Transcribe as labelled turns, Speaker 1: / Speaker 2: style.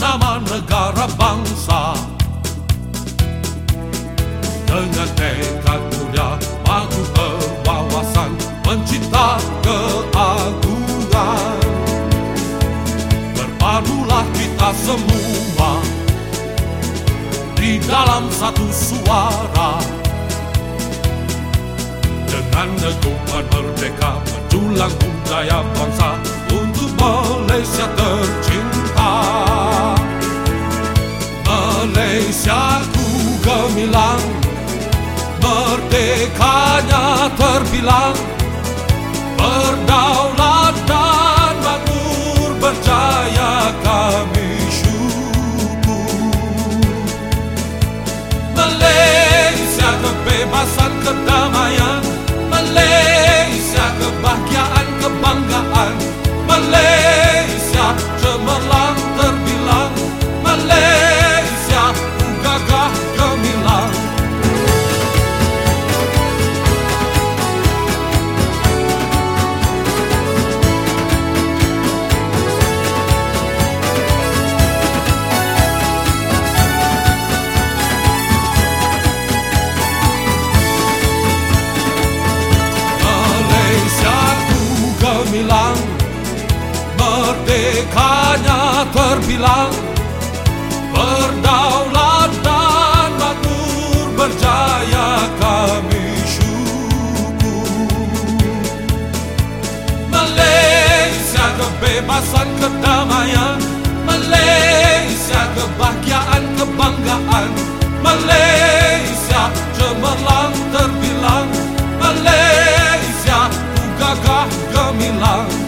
Speaker 1: nama negara bangsa. Dengan tekad mulia maju berwawasan Mencipta keagungan. Berpadulah kita semua Di dalam satu suara. Dengan dengungan merdeka Menjulang budaya Merdekanya terbilang Berdaulat dan makmur berjaya kami syukur Malaysia kebebasan kedamaian merdekanya terbilang Berdaulat dan makmur berjaya kami syukur. Malaysia kebebasan kedamaian Malaysia kebahagiaan kebanggaan. Malaysia cemerlang terbilang Malaysia ku gagah gemilang.